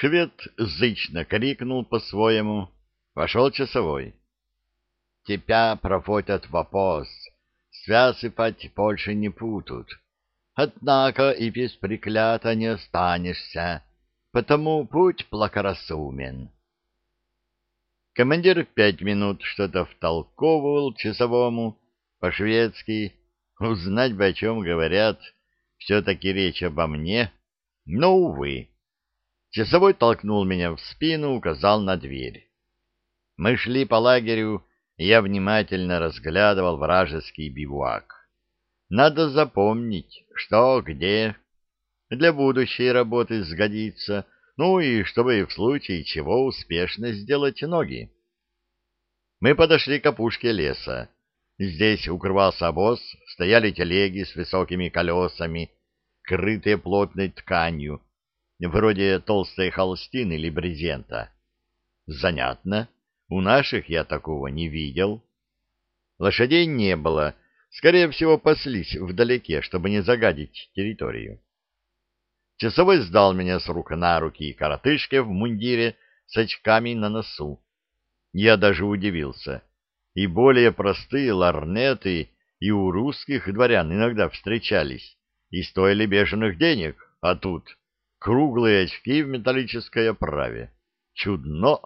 Швед зычно крикнул по-своему. Вошел часовой. «Тебя проводят в обоз. Связывать больше не будут. Однако и без приклята не останешься, потому будь благоразумен». Командир пять минут что-то втолковывал часовому по-шведски. Узнать бы, о чем говорят, все-таки речь обо мне, но, увы. Часовой толкнул меня в спину, указал на дверь. Мы шли по лагерю, и я внимательно разглядывал вражеский бивуак. Надо запомнить, что где. Для будущей работы сгодится, ну и чтобы в случае чего успешно сделать ноги. Мы подошли к опушке леса. Здесь укрывался обоз, стояли телеги с высокими колесами, крытые плотной тканью, вроде толстой холстины или брезента. Занятно. У наших я такого не видел. Лошадей не было. Скорее всего, паслись вдалеке, чтобы не загадить территорию. Часовой сдал меня с рук на руки коротышке в мундире с очками на носу. Я даже удивился. И более простые ларнеты и у русских дворян иногда встречались и стоили бешеных денег, а тут круглые очки в металлической оправе. Чудно!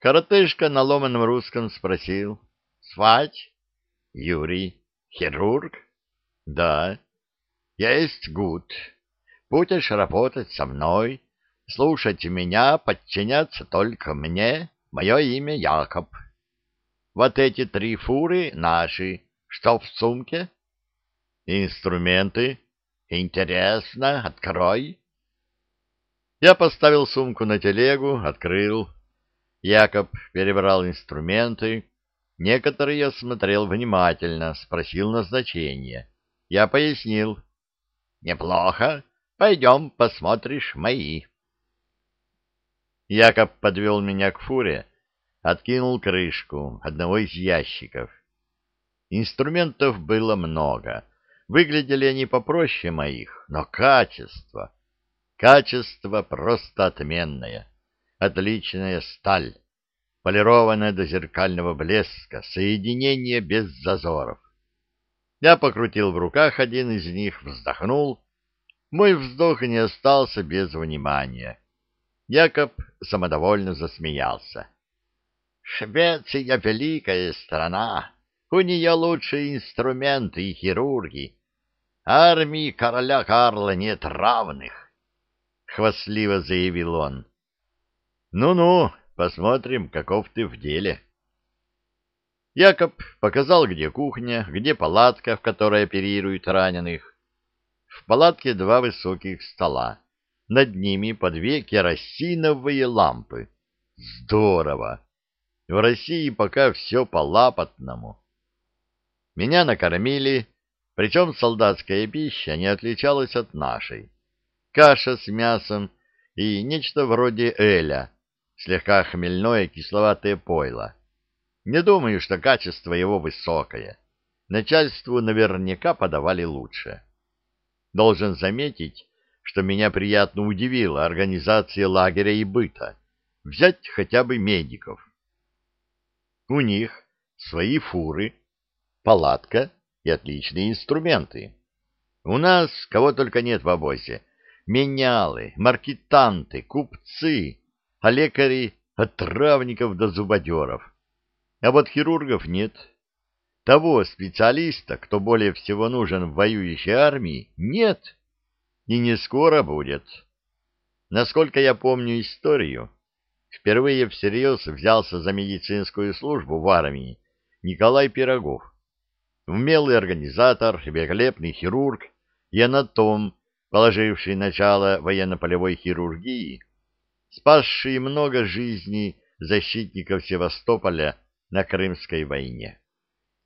Коротышка на ломаном русском спросил. — Свать? — Юрий. — Хирург? — Да. — Есть гуд. Будешь работать со мной, слушать меня, подчиняться только мне. Мое имя Якоб. Вот эти три фуры наши. Что в сумке? — Инструменты. Интересно, открой. Я поставил сумку на телегу, открыл. Якоб перебрал инструменты. Некоторые я смотрел внимательно, спросил назначение. Я пояснил. «Неплохо. Пойдем, посмотришь мои». Якоб подвел меня к фуре, откинул крышку одного из ящиков. Инструментов было много — Выглядели они попроще моих, но качество... Качество просто отменное. Отличная сталь, полированная до зеркального блеска, соединение без зазоров. Я покрутил в руках один из них, вздохнул. Мой вздох не остался без внимания. Якоб самодовольно засмеялся. «Швеция — великая страна. У нее лучшие инструменты и хирурги, Армии короля Карла нет равных, — хвастливо заявил он. Ну — посмотрим, каков ты в деле. Якоб показал, где кухня, где палатка, в которой оперируют раненых. В палатке два высоких стола. Над ними по две керосиновые лампы. Здорово! В России пока все по лапотному. Меня накормили причем солдатская пища не отличалась от нашей. Каша с мясом и нечто вроде эля, слегка хмельное кисловатое пойло. Не думаю, что качество его высокое. Начальству наверняка подавали лучше. Должен заметить, что меня приятно удивила организация лагеря и быта. Взять хотя бы медиков. У них свои фуры, палатка и отличные инструменты. У нас кого только нет в обозе. Менялы, маркетанты, купцы, а лекари от травников до зубодеров. А вот хирургов нет. Того специалиста, кто более всего нужен в воюющей армии, нет. И не скоро будет. Насколько я помню историю, впервые всерьез взялся за медицинскую службу в армии Николай Пирогов умелый организатор, великолепный хирург и анатом, положивший начало военно-полевой хирургии, спасший много жизней защитников Севастополя на Крымской войне,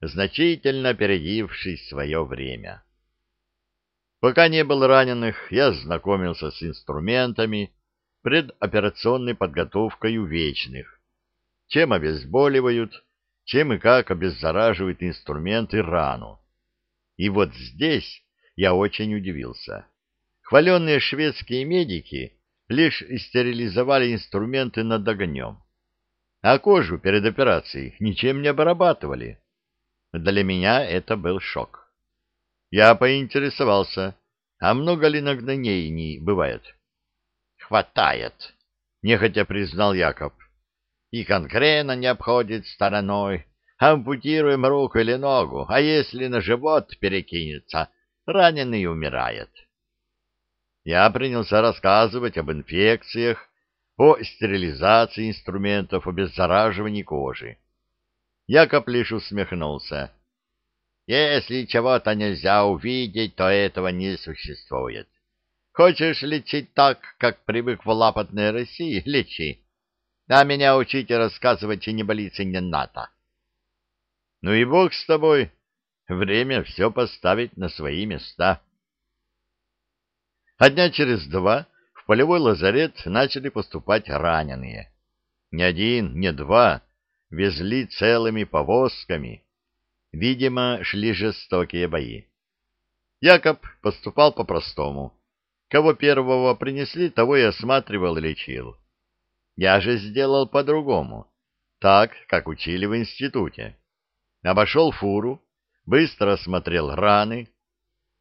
значительно опередивший свое время. Пока не был раненых, я знакомился с инструментами, предоперационной подготовкой вечных, чем обезболивают, чем и как обеззараживает инструмент и рану. И вот здесь я очень удивился. Хваленные шведские медики лишь стерилизовали инструменты над огнем, а кожу перед операцией ничем не обрабатывали. Для меня это был шок. Я поинтересовался, а много ли нагнанений бывает? Хватает, нехотя признал Якоб. И конкретно не обходит стороной. Ампутируем руку или ногу, а если на живот перекинется, раненый умирает. Я принялся рассказывать об инфекциях, о стерилизации инструментов, обеззараживании кожи. Якоб лишь усмехнулся. Если чего-то нельзя увидеть, то этого не существует. Хочешь лечить так, как привык в лапотной России, лечи. А меня учить и рассказывать и не болится не надо. Ну и бог с тобой. Время все поставить на свои места. А дня через два в полевой лазарет начали поступать раненые. Ни один, ни два везли целыми повозками. Видимо, шли жестокие бои. Якоб поступал по-простому. Кого первого принесли, того и осматривал и лечил. Я же сделал по-другому, так, как учили в институте. Обошел фуру, быстро осмотрел раны,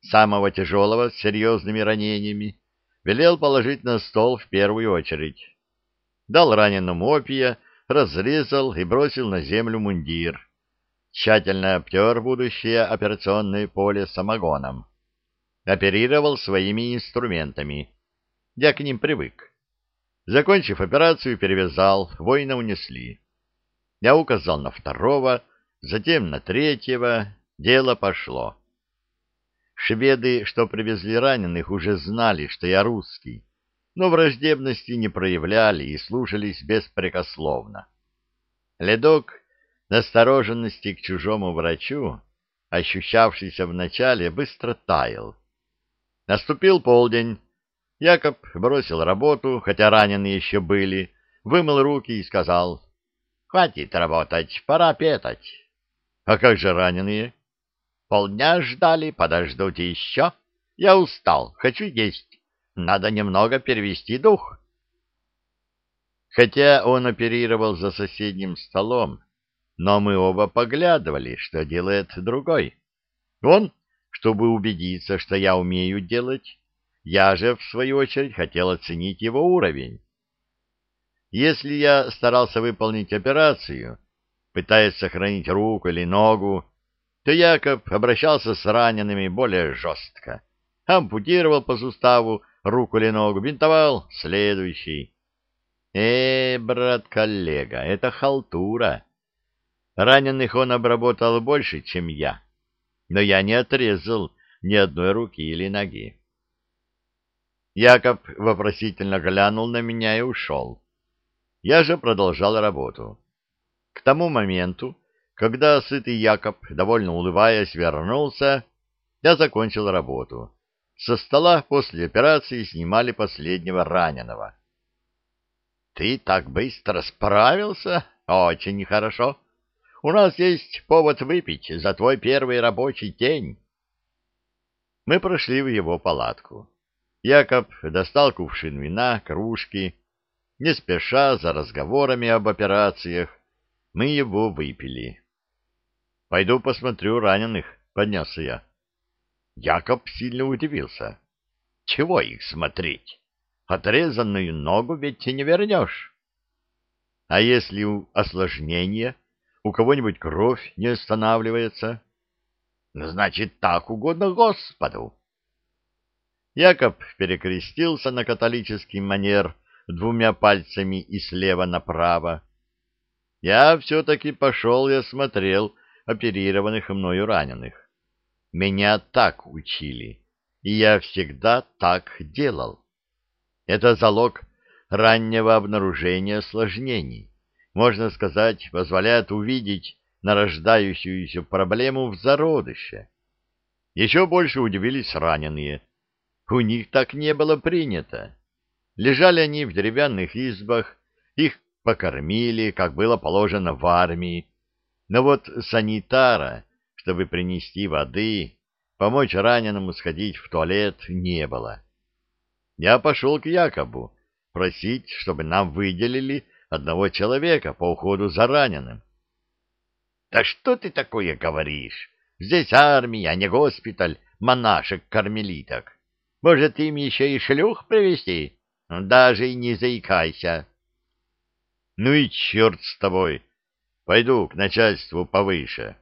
самого тяжелого с серьезными ранениями, велел положить на стол в первую очередь. Дал раненому опия, разрезал и бросил на землю мундир. Тщательно обтер будущее операционное поле самогоном. Оперировал своими инструментами. Я к ним привык. Закончив операцию, перевязал, воина унесли. Я указал на второго, затем на третьего. Дело пошло. Шведы, что привезли раненых, уже знали, что я русский, но враждебности не проявляли и слушались беспрекословно. Ледок настороженности к чужому врачу, ощущавшийся вначале, быстро таял. Наступил полдень. Якоб бросил работу, хотя раненые еще были, вымыл руки и сказал, «Хватит работать, пора петать». «А как же раненые?» Полдня ждали, подождут еще. Я устал, хочу есть. Надо немного перевести дух. Хотя он оперировал за соседним столом, но мы оба поглядывали, что делает другой. Он, чтобы убедиться, что я умею делать, я же, в свою очередь, хотел оценить его уровень. Если я старался выполнить операцию, пытаясь сохранить руку или ногу, то Якоб обращался с ранеными более жестко. Ампутировал по суставу руку или ногу, бинтовал следующий. Э, брат-коллега, это халтура. Раненых он обработал больше, чем я, но я не отрезал ни одной руки или ноги. Якоб вопросительно глянул на меня и ушел. Я же продолжал работу. К тому моменту, когда сытый Якоб, довольно улыбаясь, вернулся, я закончил работу. Со стола после операции снимали последнего раненого. — Ты так быстро справился? Очень хорошо. У нас есть повод выпить за твой первый рабочий день. Мы прошли в его палатку. Якоб достал кувшин вина, кружки. Не спеша, за разговорами об операциях, мы его выпили. Пойду посмотрю раненых, — поднялся я. Якоб сильно удивился. Чего их смотреть? Отрезанную ногу ведь не вернешь. А если у осложнения у кого-нибудь кровь не останавливается? Значит, так угодно Господу. Якоб перекрестился на католический манер двумя пальцами и слева направо. Я все-таки пошел и осмотрел оперированных мною раненых. Меня так учили, и я всегда так делал. Это залог раннего обнаружения осложнений. Можно сказать, позволяет увидеть нарождающуюся проблему в зародыше. Еще больше удивились раненые. У них так не было принято. Лежали они в деревянных избах, их покормили, как было положено в армии, но вот санитара, чтобы принести воды, помочь раненому сходить в туалет, не было. Я пошел к Якобу, просить, чтобы нам выделили одного человека по уходу за раненым. — Да что ты такое говоришь? Здесь армия, а не госпиталь монашек-кармелиток. Может, им еще и шлюх привести? Даже и не заикайся. — Ну и черт с тобой! Пойду к начальству повыше.